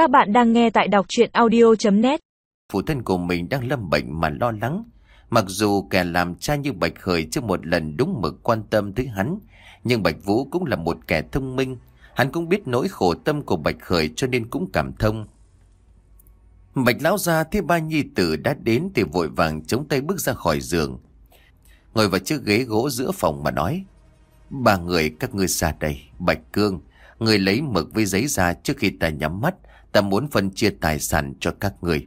Các bạn đang nghe tại đọc chuyện audio.net Phụ thân của mình đang lâm bệnh mà lo lắng. Mặc dù kẻ làm cha như Bạch Khởi chưa một lần đúng mực quan tâm tới hắn, nhưng Bạch Vũ cũng là một kẻ thông minh. Hắn cũng biết nỗi khổ tâm của Bạch Khởi cho nên cũng cảm thông. Bạch lão gia thấy ba nhi tử đã đến thì vội vàng chống tay bước ra khỏi giường. Ngồi vào chiếc ghế gỗ giữa phòng mà nói. Ba người các ngươi ra đây, Bạch Cương, người lấy mực với giấy ra trước khi ta nhắm mắt, ta muốn phân chia tài sản cho các người.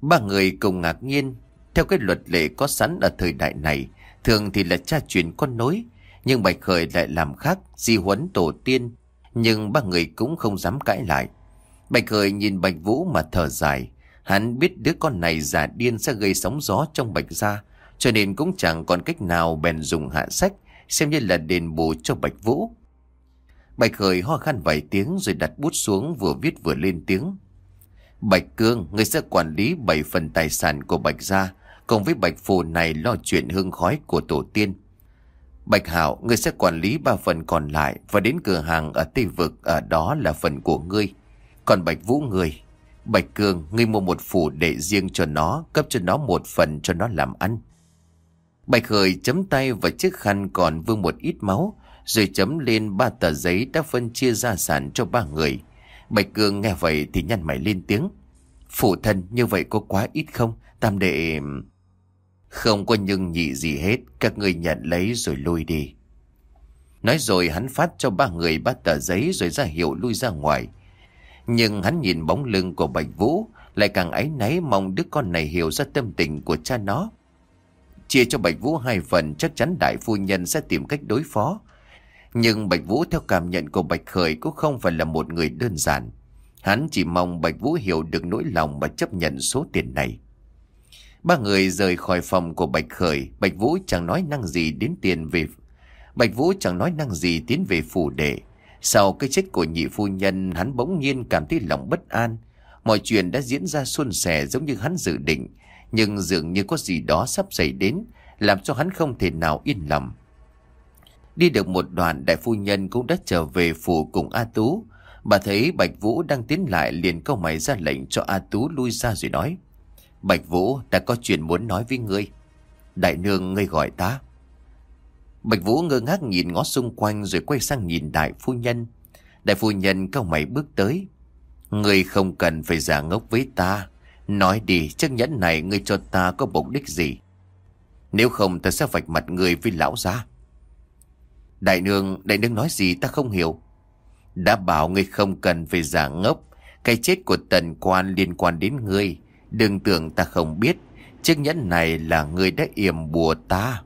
Ba người cùng ngạc nhiên, theo cái luật lệ có sẵn ở thời đại này, thường thì là cha truyền con nối, nhưng Bạch Khởi lại làm khác, di huấn tổ tiên, nhưng ba người cũng không dám cãi lại. Bạch Khởi nhìn Bạch Vũ mà thở dài, hắn biết đứa con này giả điên sẽ gây sóng gió trong Bạch gia, cho nên cũng chẳng còn cách nào bèn dùng hạ sách, xem như là đền bù cho Bạch Vũ. Bạch Khởi ho khan vài tiếng rồi đặt bút xuống vừa viết vừa lên tiếng. Bạch Cương, người sẽ quản lý 7 phần tài sản của Bạch Gia, cùng với Bạch Phù này lo chuyện hương khói của tổ tiên. Bạch Hảo, người sẽ quản lý 3 phần còn lại và đến cửa hàng ở Tây Vực, ở đó là phần của ngươi. Còn Bạch Vũ người, Bạch Cương, ngươi mua một phủ để riêng cho nó, cấp cho nó một phần cho nó làm ăn. Bạch Khởi chấm tay vào chiếc khăn còn vương một ít máu, rồi chấm lên ba tờ giấy đã phân chia gia sản cho ba người. Bạch Cương nghe vậy thì nhăn mày lên tiếng. Phụ thân như vậy có quá ít không? Tam đệ... Không có nhưng nhị gì hết, các người nhận lấy rồi lui đi. Nói rồi hắn phát cho ba người ba tờ giấy rồi ra hiệu lui ra ngoài. Nhưng hắn nhìn bóng lưng của Bạch Vũ, lại càng áy náy mong đứa con này hiểu ra tâm tình của cha nó. Chia cho Bạch Vũ hai phần chắc chắn đại phu nhân sẽ tìm cách đối phó. Nhưng Bạch Vũ theo cảm nhận của Bạch Khởi cũng không phải là một người đơn giản. Hắn chỉ mong Bạch Vũ hiểu được nỗi lòng và chấp nhận số tiền này. Ba người rời khỏi phòng của Bạch Khởi, Bạch Vũ chẳng nói năng gì đến tiền về... Bạch Vũ chẳng nói năng gì tiến về phủ đệ. Sau cái chết của nhị phu nhân, hắn bỗng nhiên cảm thấy lòng bất an. Mọi chuyện đã diễn ra suôn sẻ giống như hắn dự định, nhưng dường như có gì đó sắp xảy đến, làm cho hắn không thể nào yên lòng. Đi được một đoạn đại phu nhân cũng đã trở về phủ cùng A Tú. Bà thấy Bạch Vũ đang tiến lại liền câu mày ra lệnh cho A Tú lui ra rồi nói. Bạch Vũ đã có chuyện muốn nói với ngươi. Đại nương ngươi gọi ta. Bạch Vũ ngơ ngác nhìn ngó xung quanh rồi quay sang nhìn đại phu nhân. Đại phu nhân câu mày bước tới. Ngươi không cần phải giả ngốc với ta. Nói đi, chiếc nhẫn này ngươi cho ta có mục đích gì? Nếu không ta sẽ vạch mặt ngươi với lão gia. Đại nương, đại nương nói gì ta không hiểu. Đã bảo ngươi không cần phải giả ngốc. Cái chết của tần quan liên quan đến ngươi. Đừng tưởng ta không biết. Chiếc nhẫn này là ngươi đã yểm bùa ta.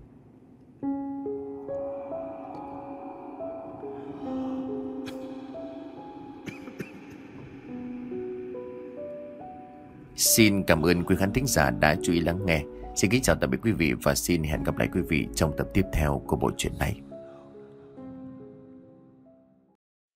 Xin cảm ơn quý khán thính giả đã chú ý lắng nghe. Xin kính chào tạm biệt quý vị và xin hẹn gặp lại quý vị trong tập tiếp theo của bộ truyện này.